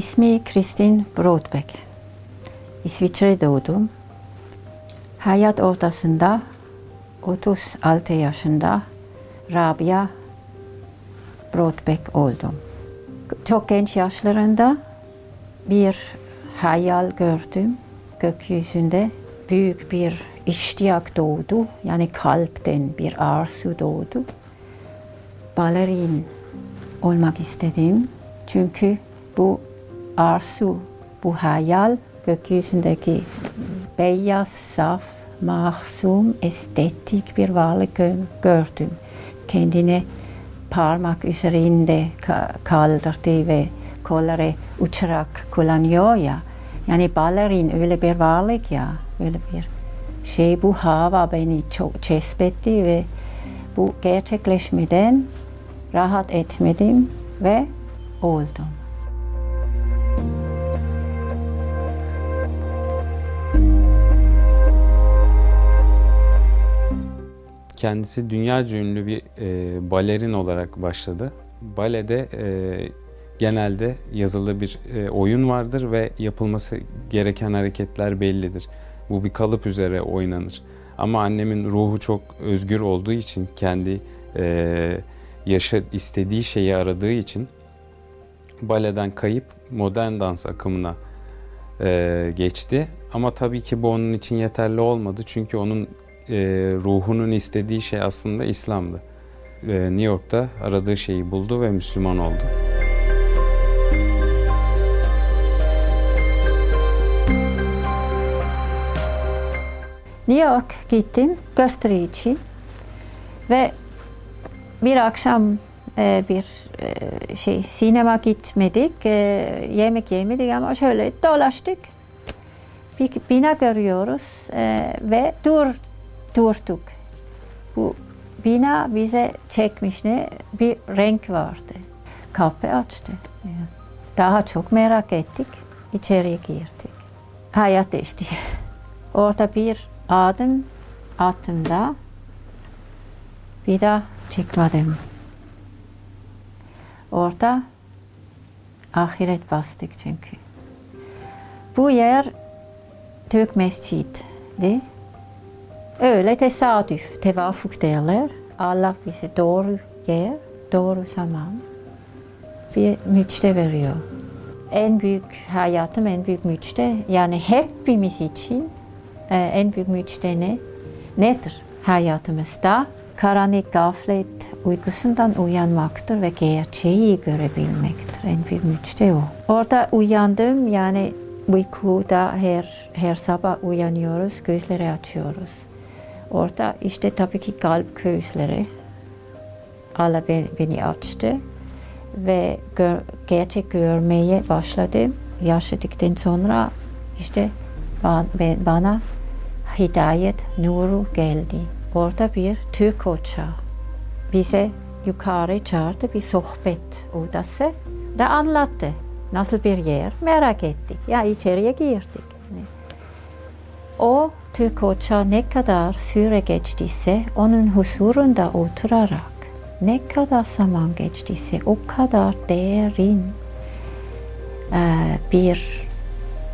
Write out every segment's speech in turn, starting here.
İsmi Kristin Brodbeck. İsviçre doğdum. Hayat ortasında 36 yaşında Rabia Brodbeck oldum. Çok genç yaşlarında bir hayal gördüm. Gökyüzünde büyük bir iştiyak doğdu. Yani kalpten bir arzu doğdu. Balerin olmak istedim. Çünkü bu arzu, bu hayal gökyüzündeki beyaz, saf, mahzum, estetik bir varlık gördüm. Kendini parmak üzerinde kaldırdı ve kolları uçarak kullanıyor ya. Yani balerin öyle bir varlık ya, öyle bir şey bu hava beni çok cezbetti ve bu gerçekleşmeden rahat etmedim ve oldum. Kendisi dünya ünlü bir e, balerin olarak başladı. Balede e, genelde yazılı bir e, oyun vardır ve yapılması gereken hareketler bellidir. Bu bir kalıp üzere oynanır. Ama annemin ruhu çok özgür olduğu için kendi e, yaşa istediği şeyi aradığı için baleden kayıp modern dans akımına e, geçti. Ama tabii ki bu onun için yeterli olmadı. Çünkü onun e, ruhunun istediği şey aslında İslam'dı. E, New York'ta aradığı şeyi buldu ve Müslüman oldu. New York gittim gösteri için ve bir akşam e, bir e, şey sinema gitmedik, e, yemek yemedik ama şöyle dolaştık. Bir bina görüyoruz e, ve dur durduk. Bu bina bize çekmiş ne bir renk vardı. Kapı açtı. Daha çok merak ettik. İçeriye girdik. Hayat değişti. Orada bir adım attığımda bir daha çıkmadım. Orada ahiret bastık çünkü. Bu yer Türk Mescid'di. Öyle tesadüf, tevafuk derler. Allah bize doğru yer, doğru zaman bir müjde veriyor. En büyük hayatım, en büyük müjde yani hepimiz için e, en büyük müjde ne? Nedir hayatımızda? Karanlık gaflet uykusundan uyanmaktır ve gerçeği görebilmektir. En büyük müjde o. Orada uyandım yani uykuda her, her sabah uyanıyoruz, gözleri açıyoruz. Orada işte tabii ki kalp gözleri Allah beni açtı ve gör, gerçek görmeye başladım. Yaşadıktan sonra işte bana hidayet nuru geldi. Orada bir Türk hoca bize yukarı çağırdı bir sohbet odası da anlattı. Nasıl bir yer merak ettik. Ya içeriye girdik. O Türk hoca ne kadar süre geçtiyse onun huzurunda oturarak ne kadar zaman geçtiyse o kadar derin bir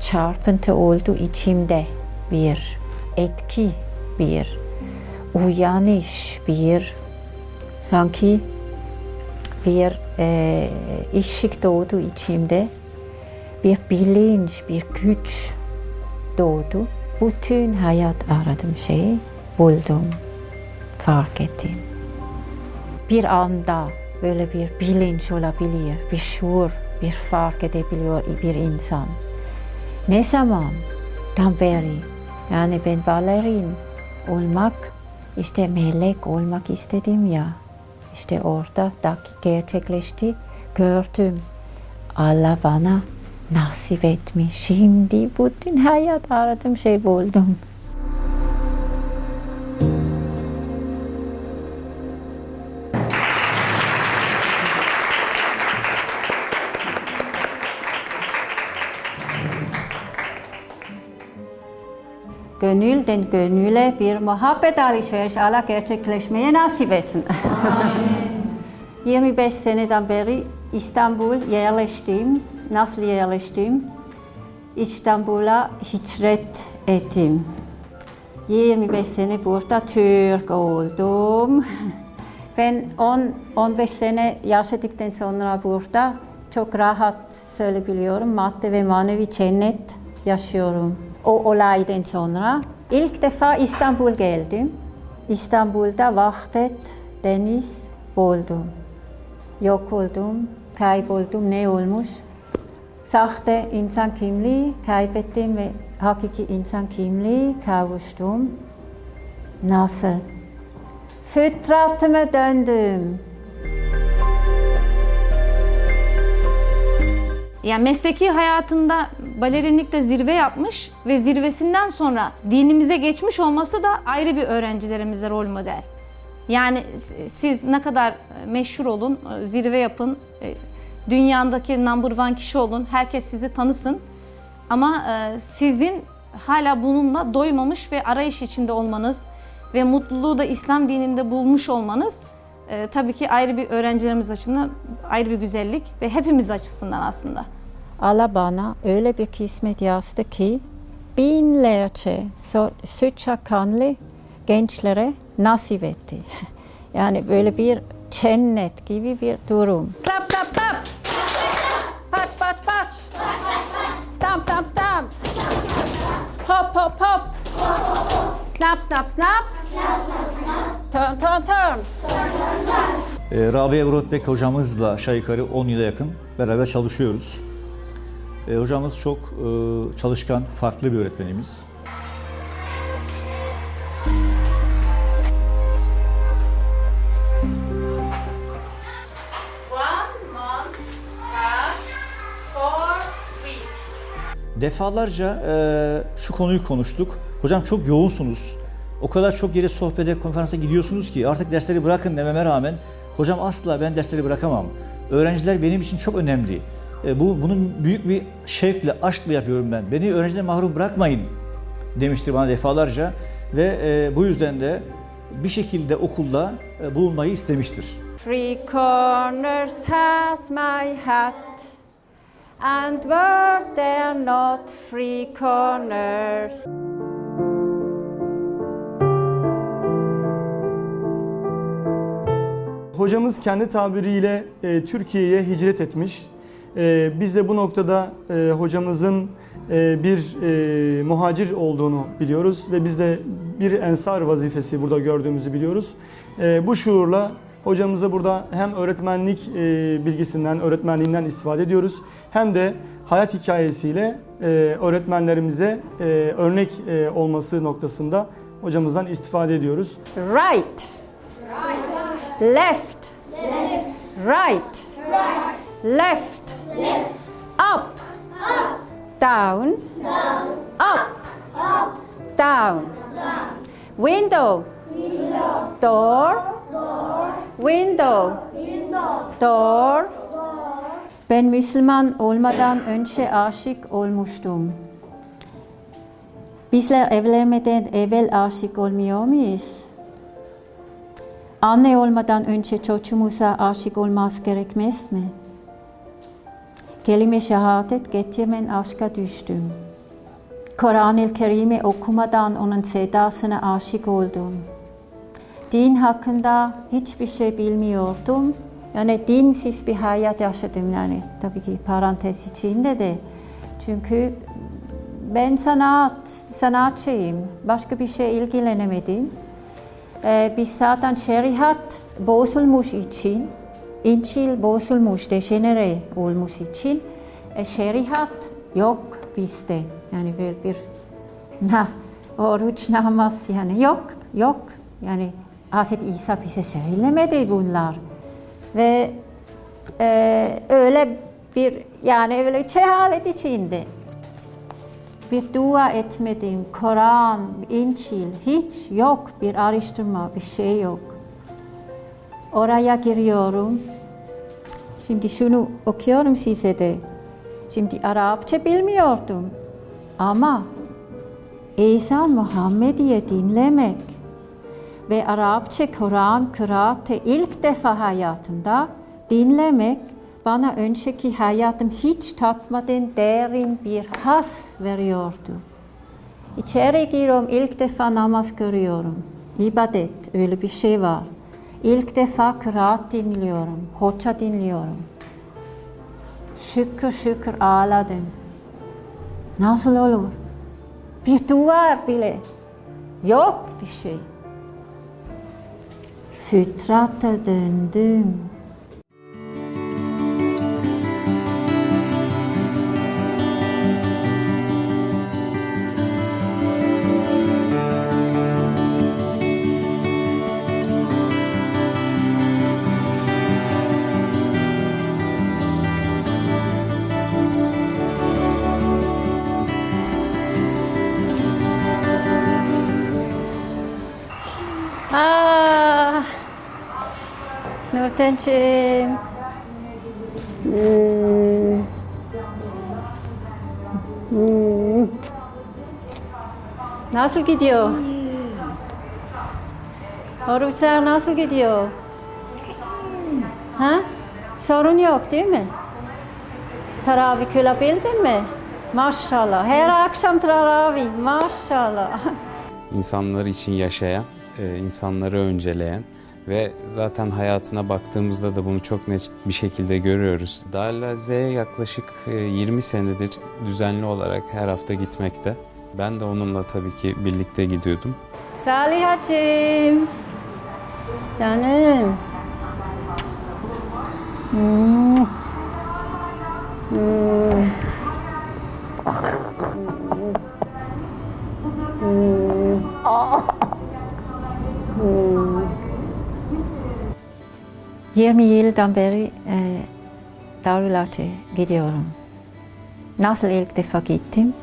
çarpıntı oldu içimde bir etki, bir uyanış, bir sanki bir e, ışık doğdu içimde, bir bilinç, bir güç doğdu. Bütün hayat aradığım şeyi buldum, fark ettim. Bir anda böyle bir bilinç olabilir, bir şuur, bir fark edebiliyor bir insan. Ne zaman? Tam beri. Yani ben balerin olmak, işte melek olmak istedim ya. İşte orada daki gerçekleşti. Gördüm. Allah bana nasip etmiş. Şimdi bütün hayat aradığım şey buldum. gönülden gönüle bir muhabbet alışveriş Allah gerçekleşmeye nasip etsin. 25 seneden beri İstanbul yerleştim nasıl yerleştim? İstanbul'a hicret ettim. 25 sene burada Türk oldum. Ben 10-15 sene yaşadıktan sonra burada çok rahat söyleyebiliyorum. Madde ve manevi cennet yaşıyorum. O olaydan sonra ilk defa İstanbul geldim. İstanbul'da Vahdet Deniz buldum. Yok oldum, kayboldum, ne olmuş? Sahte insan kimliği kaybettim ve hakiki insan kimliği kavuştum. Nasıl? Fütratıma döndüm. Yani mesleki hayatında balerinlikte zirve yapmış ve zirvesinden sonra dinimize geçmiş olması da ayrı bir öğrencilerimize rol model. Yani siz ne kadar meşhur olun, zirve yapın, e, dünyadaki number one kişi olun, herkes sizi tanısın. Ama e, sizin hala bununla doymamış ve arayış içinde olmanız ve mutluluğu da İslam dininde bulmuş olmanız e, tabii ki ayrı bir öğrencilerimiz açısından ayrı bir güzellik ve hepimiz açısından aslında. Allah bana öyle bir kısmet yazdı ki binlerce süt çakanlı gençlere nasip etti. Yani böyle bir cennet gibi bir durum. Hop hop hop. Snap snap snap. Turn turn turn. E, Rabia Brotbek hocamızla aşağı yukarı 10 yıla yakın beraber çalışıyoruz. E, hocamız çok e, çalışkan, farklı bir öğretmenimiz. Defalarca e, şu konuyu konuştuk. Hocam çok yoğunsunuz. O kadar çok yere sohbete, konferansa gidiyorsunuz ki artık dersleri bırakın dememe rağmen hocam asla ben dersleri bırakamam. Öğrenciler benim için çok önemli. E, bu bunun büyük bir şevkle, aşkla yapıyorum ben. Beni öğrenciden mahrum bırakmayın demiştir bana defalarca ve e, bu yüzden de bir şekilde okulda e, bulunmayı istemiştir. Three corners has my hat and were there not three corners? Hocamız kendi tabiriyle e, Türkiye'ye hicret etmiş. E, biz de bu noktada e, hocamızın e, bir e, muhacir olduğunu biliyoruz ve biz de bir ensar vazifesi burada gördüğümüzü biliyoruz. E, bu şuurla hocamıza burada hem öğretmenlik e, bilgisinden, öğretmenliğinden istifade ediyoruz hem de hayat hikayesiyle e, öğretmenlerimize e, örnek e, olması noktasında hocamızdan istifade ediyoruz. Right. Left. Right. Left. Up. Down. Up. Down. Window. Door. Window. Door. Ben Müslüman olmadan önce aşık olmuştum. Bizler evlenmeden evvel aşık olmuyor muyuz? Anne olmadan önce çocuğumuza aşık olmaz gerekmez mi? Kelime şehadet getirmen aşka düştüm. Kur'an-ı Kerim'i okumadan onun sedasına aşık oldum. Din hakkında hiçbir şey bilmiyordum. Yani dinsiz bir hayat yaşadım yani tabii ki parantez içinde de. Çünkü ben sanat, sanatçıyım. Başka bir şey ilgilenemedim. Ee, biz zaten şeriat bozulmuş için, İncil bozulmuş, dejenere olmuş için e, şeriat yok bizde. Yani bir, bir na, oruç namaz yani yok, yok. Yani Hz. İsa bize söylemedi bunlar. Ve e, öyle bir yani öyle cehalet içinde bir dua etmedim, Kur'an, İncil hiç yok bir araştırma, bir şey yok. Oraya giriyorum. Şimdi şunu okuyorum size de. Şimdi Arapça bilmiyordum. Ama ezan Muhammediye dinlemek ve Arapça Kur'an kıraatı ilk defa hayatımda dinlemek bana önceki hayatım hiç tatmadığım derin bir has veriyordu. İçeri giriyorum, ilk defa namaz görüyorum. İbadet, öyle bir şey var. İlk defa kıraat dinliyorum, hoca dinliyorum. Şükür şükür ağladım. Nasıl olur? Bir dua bile. Yok bir şey. Fütrata döndüm. Ah, Nurten'cim. Hmm. Hmm. Nasıl gidiyor? Oruçlar nasıl gidiyor? Ha? Sorun yok değil mi? Taravih kılabildin mi? Maşallah. Her akşam taravih. Maşallah. insanlar için yaşayan, e, insanları önceleyen ve zaten hayatına baktığımızda da bunu çok net bir şekilde görüyoruz. Darül Azize'ye yaklaşık e, 20 senedir düzenli olarak her hafta gitmekte. Ben de onunla tabii ki birlikte gidiyordum. Salihacığım. Canım. Hmm. Hmm. 20 yıldan beri e, Darül Azize'ye gidiyorum. Nasıl ilk defa gittim?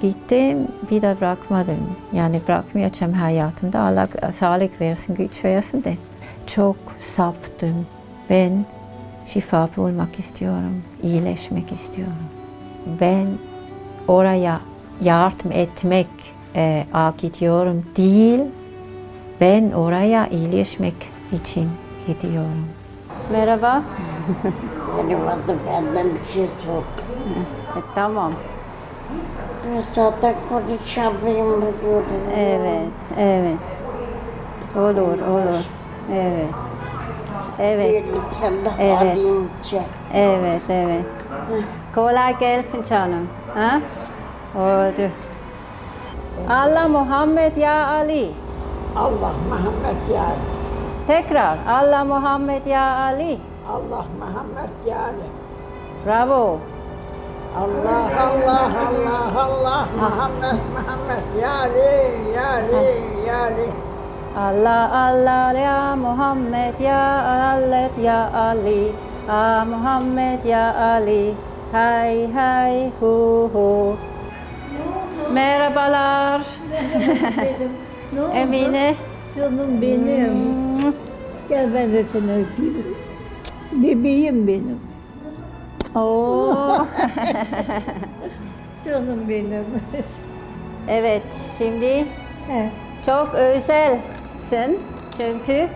Gittim, bir de bırakmadım. Yani bırakmayacağım hayatımda. Allah sağlık versin, güç versin de. Çok saptım. Ben şifa bulmak istiyorum, iyileşmek istiyorum. Ben oraya yardım etmek e, gidiyorum değil, ben oraya iyileşmek için gidiyorum. Merhaba. Benim adım benden bir şey sor. E, tamam. Zaten konuşamıyorum mu diyordum. Evet, evet. Olur, olur. Evet. Evet, Verirken de Evet. halince. evet, evet. Kolay gelsin canım. Ha? Oldu. Allah Muhammed ya Ali. Allah Muhammed yani. Tekrar. Allah Muhammed ya Ali. Allah Muhammed yani. Bravo. Allah Allah Allah Allah Muhammed Muhammed yani yani yani. Allah Allah ya Muhammed ya Allah ya Ali. Ah Muhammed ya Ali. Hay hay hu hu. Merhabalar. Ne oldu? Emine. Canım benim. Gel ben de seni öpeyim. Bebeğim benim. Oo. Canım benim. evet, şimdi He. çok özelsin çünkü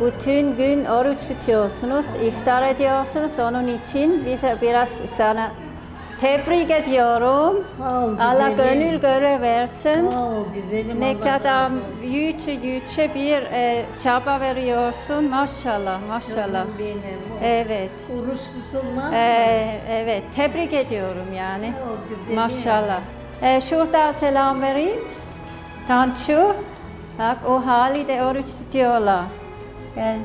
bütün gün oruç tutuyorsunuz, iftar ediyorsunuz. Onun için bize biraz sana tebrik ediyorum. Sağ ol Allah güzelim. gönül göre versin. Sağ ol güzelim. Ne Allah kadar razı olsun. yüce yüce bir e, çaba veriyorsun. Maşallah, maşallah. Canım benim. Evet. Oruç tutulmaz. Ee, evet, tebrik ediyorum yani. Sağ ol güzelim. Maşallah. Ee, şurada selam vereyim. Tanju. Bak o hali de oruç tutuyorlar. Gel.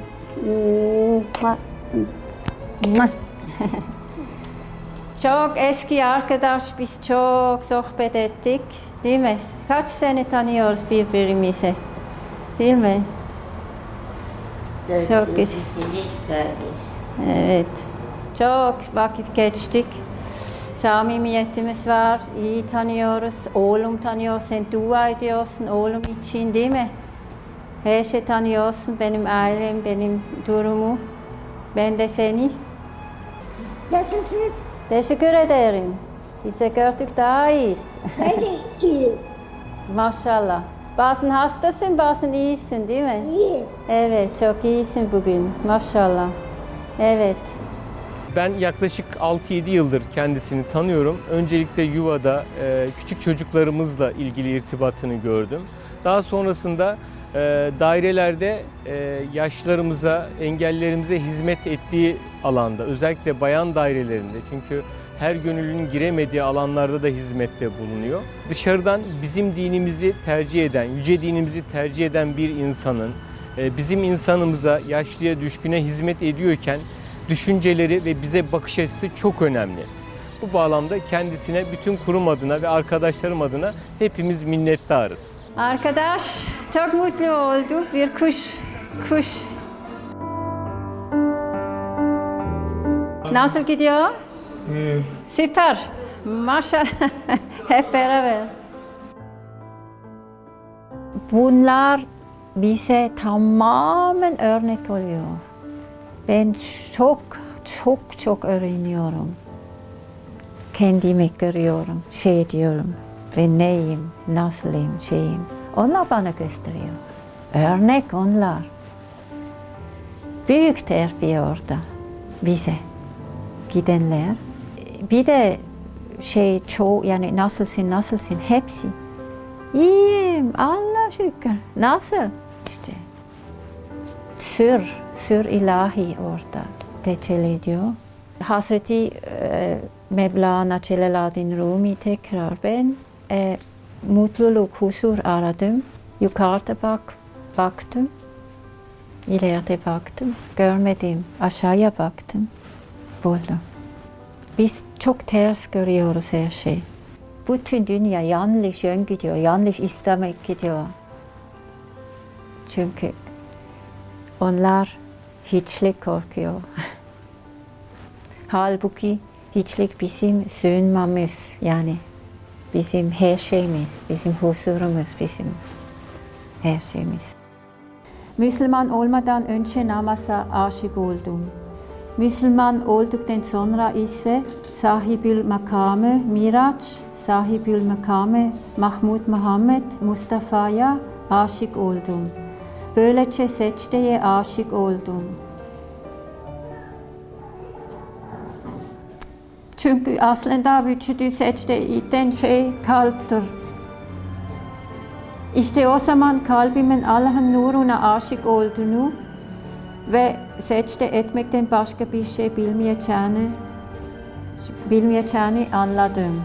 çok eski arkadaş, biz çok sohbet ettik. Değil mi? Kaç sene tanıyoruz birbirimizi? Değil mi? Çok güzel. Evet. Çok vakit geçtik. Samimiyetimiz var. iyi tanıyoruz. Oğlum tanıyor. Sen dua ediyorsun oğlum için değil mi? Her şey tanıyorsun. Benim ailem, benim durumu. Ben de seni. Nasılsın? Teşekkür ederim. Size gördük daha iyiyiz. Ben de iyi. Maşallah. Bazen hastasın, bazen iyisin değil mi? İyi. Evet, çok iyisin bugün. Maşallah. Evet. Ben yaklaşık 6-7 yıldır kendisini tanıyorum. Öncelikle yuvada e, küçük çocuklarımızla ilgili irtibatını gördüm. Daha sonrasında e, dairelerde e, yaşlarımıza, engellerimize hizmet ettiği alanda, özellikle bayan dairelerinde çünkü her gönüllünün giremediği alanlarda da hizmette bulunuyor. Dışarıdan bizim dinimizi tercih eden, yüce dinimizi tercih eden bir insanın e, bizim insanımıza, yaşlıya, düşküne hizmet ediyorken düşünceleri ve bize bakış açısı çok önemli. Bu bağlamda kendisine bütün kurum adına ve arkadaşlarım adına hepimiz minnettarız. Arkadaş çok mutlu olduk. Bir kuş, kuş. Nasıl gidiyor? Süper. Maşallah. Hep beraber. Bunlar bize tamamen örnek oluyor. Ben çok çok çok öğreniyorum. Kendimi görüyorum, şey diyorum. Ben neyim, nasılayım, şeyim. Onlar bana gösteriyor. Örnek onlar. Büyük terbiye orada bize gidenler. Bir de şey çoğu yani nasılsın nasılsın hepsi. İyiyim Allah şükür. Nasıl? İşte sür, sür ilahi orada tecelli ediyor. Hazreti e, Mevlana Celaleddin Rumi tekrar ben e, mutluluk, huzur aradım. Yukarıda bak, baktım. İleride baktım. Görmedim. Aşağıya baktım. Buldum. Biz çok ters görüyoruz her şey. Bütün dünya yanlış yön gidiyor. Yanlış İslam'a gidiyor. Çünkü onlar hiçlik korkuyor. Halbuki hiçlik bizim sığınmamız yani bizim her şeyimiz, bizim huzurumuz, bizim her şeyimiz. Müslüman olmadan önce namaza aşık oldum. Müslüman olduktan sonra ise sahibül makamı Miraç, sahibül makamı Mahmud Muhammed Mustafa'ya aşık oldum. Böylece secdeye aşık oldum. Çünkü aslında vücudu secde eden şey kalptir. İşte o zaman kalbimin Allah'ın nuruna aşık olduğunu ve secde etmekten başka bir şey bilmeyeceğini, bilmeyeceğini anladım.